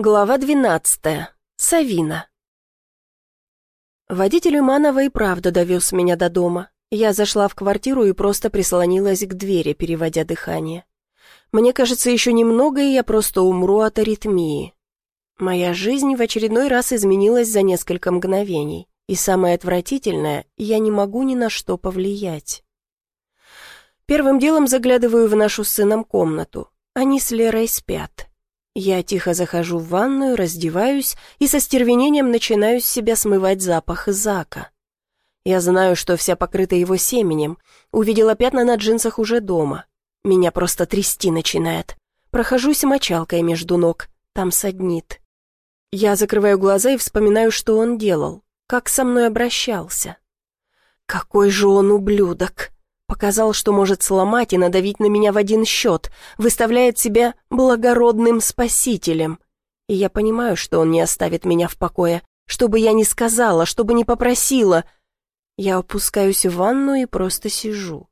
Глава 12. Савина. Водитель Иманова и правда довез меня до дома. Я зашла в квартиру и просто прислонилась к двери, переводя дыхание. Мне кажется, еще немного, и я просто умру от аритмии. Моя жизнь в очередной раз изменилась за несколько мгновений. И самое отвратительное, я не могу ни на что повлиять. Первым делом заглядываю в нашу с сыном комнату. Они с Лерой спят. Я тихо захожу в ванную, раздеваюсь и со стервенением начинаю с себя смывать запах Зака. Я знаю, что вся покрыта его семенем. Увидела пятна на джинсах уже дома. Меня просто трясти начинает. Прохожусь мочалкой между ног. Там саднит. Я закрываю глаза и вспоминаю, что он делал. Как со мной обращался. Какой же он ублюдок. Показал, что может сломать и надавить на меня в один счет, выставляет себя благородным спасителем. И я понимаю, что он не оставит меня в покое, что бы я ни сказала, что бы ни попросила. Я опускаюсь в ванну и просто сижу.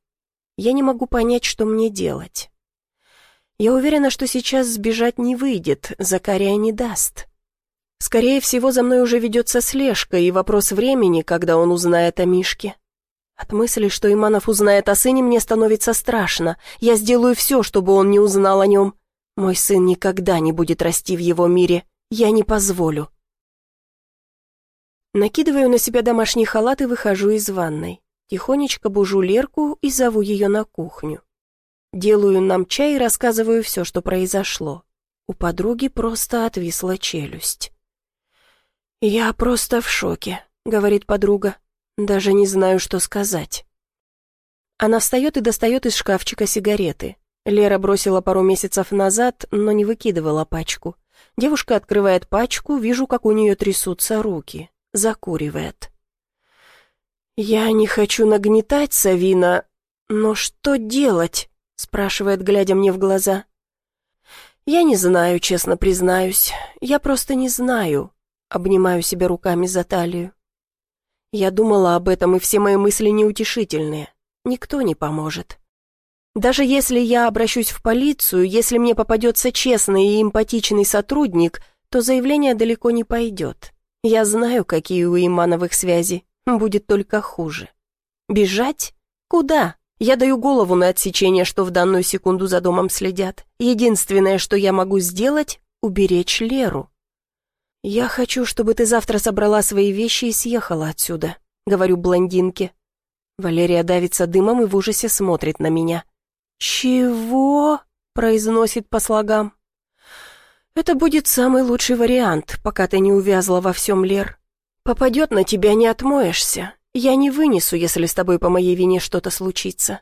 Я не могу понять, что мне делать. Я уверена, что сейчас сбежать не выйдет, Закария не даст. Скорее всего, за мной уже ведется слежка, и вопрос времени, когда он узнает о Мишке. От мысли, что Иманов узнает о сыне, мне становится страшно. Я сделаю все, чтобы он не узнал о нем. Мой сын никогда не будет расти в его мире. Я не позволю. Накидываю на себя домашний халат и выхожу из ванной. Тихонечко бужу Лерку и зову ее на кухню. Делаю нам чай и рассказываю все, что произошло. У подруги просто отвисла челюсть. «Я просто в шоке», — говорит подруга. Даже не знаю, что сказать. Она встает и достает из шкафчика сигареты. Лера бросила пару месяцев назад, но не выкидывала пачку. Девушка открывает пачку, вижу, как у нее трясутся руки. Закуривает. «Я не хочу нагнетать, Савина, но что делать?» спрашивает, глядя мне в глаза. «Я не знаю, честно признаюсь. Я просто не знаю». Обнимаю себя руками за талию. Я думала об этом, и все мои мысли неутешительные. Никто не поможет. Даже если я обращусь в полицию, если мне попадется честный и эмпатичный сотрудник, то заявление далеко не пойдет. Я знаю, какие у Имановых связи. Будет только хуже. Бежать? Куда? Я даю голову на отсечение, что в данную секунду за домом следят. Единственное, что я могу сделать — уберечь Леру. «Я хочу, чтобы ты завтра собрала свои вещи и съехала отсюда», — говорю блондинке. Валерия давится дымом и в ужасе смотрит на меня. «Чего?» — произносит по слогам. «Это будет самый лучший вариант, пока ты не увязла во всем, Лер. Попадет на тебя, не отмоешься. Я не вынесу, если с тобой по моей вине что-то случится».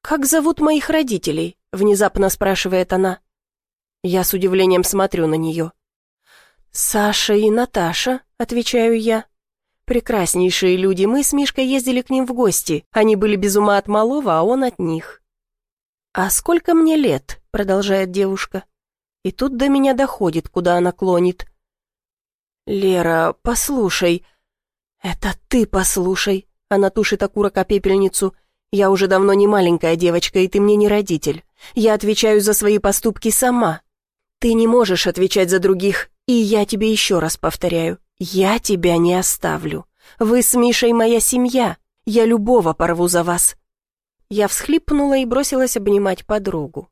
«Как зовут моих родителей?» — внезапно спрашивает она. Я с удивлением смотрю на нее. «Саша и Наташа», — отвечаю я. «Прекраснейшие люди, мы с Мишкой ездили к ним в гости. Они были без ума от малого, а он от них». «А сколько мне лет?» — продолжает девушка. И тут до меня доходит, куда она клонит. «Лера, послушай». «Это ты послушай», — она тушит окурок о пепельницу. «Я уже давно не маленькая девочка, и ты мне не родитель. Я отвечаю за свои поступки сама. Ты не можешь отвечать за других, и я тебе еще раз повторяю, я тебя не оставлю. Вы с Мишей моя семья, я любого порву за вас». Я всхлипнула и бросилась обнимать подругу.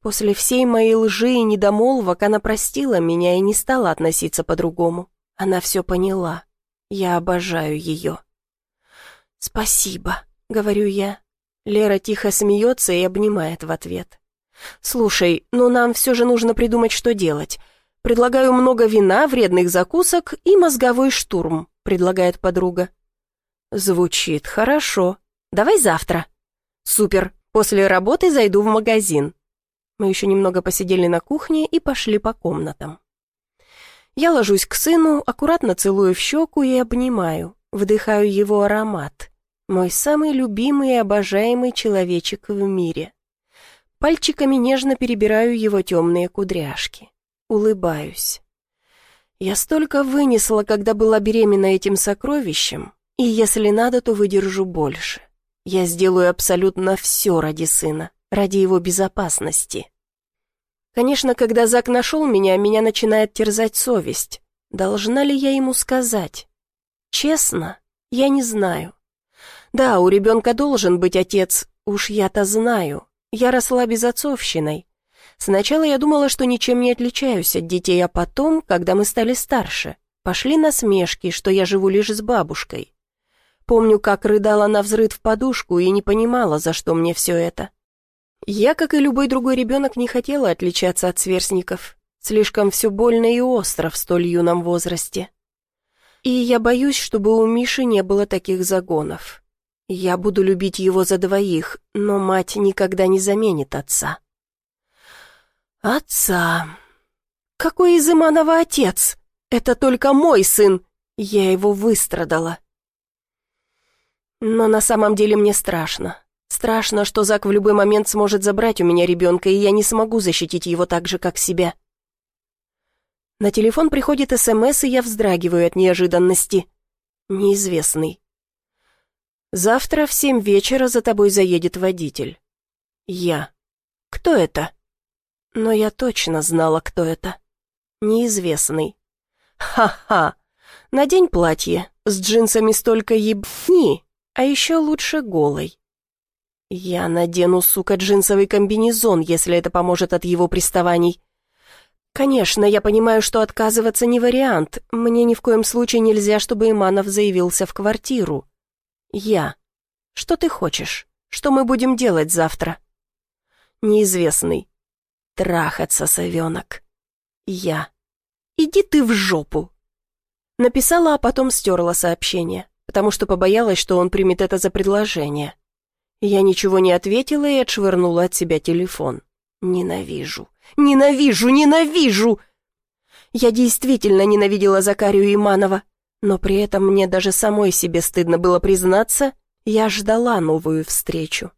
После всей моей лжи и недомолвок она простила меня и не стала относиться по-другому. Она все поняла. Я обожаю ее. «Спасибо», — говорю я. Лера тихо смеется и обнимает в ответ. «Слушай, но нам все же нужно придумать, что делать. «Предлагаю много вина, вредных закусок и мозговой штурм», — предлагает подруга. «Звучит хорошо. Давай завтра». «Супер. После работы зайду в магазин». Мы еще немного посидели на кухне и пошли по комнатам. Я ложусь к сыну, аккуратно целую в щеку и обнимаю, вдыхаю его аромат. Мой самый любимый и обожаемый человечек в мире. Пальчиками нежно перебираю его темные кудряшки улыбаюсь. Я столько вынесла, когда была беременна этим сокровищем, и если надо, то выдержу больше. Я сделаю абсолютно все ради сына, ради его безопасности. Конечно, когда Зак нашел меня, меня начинает терзать совесть. Должна ли я ему сказать? Честно, я не знаю. Да, у ребенка должен быть отец, уж я-то знаю. Я росла безотцовщиной. Сначала я думала, что ничем не отличаюсь от детей, а потом, когда мы стали старше, пошли насмешки, что я живу лишь с бабушкой. Помню, как рыдала на взрыв в подушку и не понимала, за что мне все это. Я, как и любой другой ребенок, не хотела отличаться от сверстников. Слишком все больно и остро в столь юном возрасте. И я боюсь, чтобы у Миши не было таких загонов. Я буду любить его за двоих, но мать никогда не заменит отца. Отца. Какой из Иманова отец? Это только мой сын. Я его выстрадала. Но на самом деле мне страшно. Страшно, что Зак в любой момент сможет забрать у меня ребенка, и я не смогу защитить его так же, как себя. На телефон приходит СМС, и я вздрагиваю от неожиданности. Неизвестный. Завтра в семь вечера за тобой заедет водитель. Я. Кто это? Но я точно знала, кто это. Неизвестный. Ха-ха. Надень платье. С джинсами столько ебни, а еще лучше голой. Я надену, сука, джинсовый комбинезон, если это поможет от его приставаний. Конечно, я понимаю, что отказываться не вариант. Мне ни в коем случае нельзя, чтобы Иманов заявился в квартиру. Я. Что ты хочешь? Что мы будем делать завтра? Неизвестный. Трахаться, совенок. Я. Иди ты в жопу. Написала, а потом стерла сообщение, потому что побоялась, что он примет это за предложение. Я ничего не ответила и отшвырнула от себя телефон. Ненавижу, ненавижу, ненавижу! Я действительно ненавидела Закарию Иманова, но при этом мне даже самой себе стыдно было признаться, я ждала новую встречу.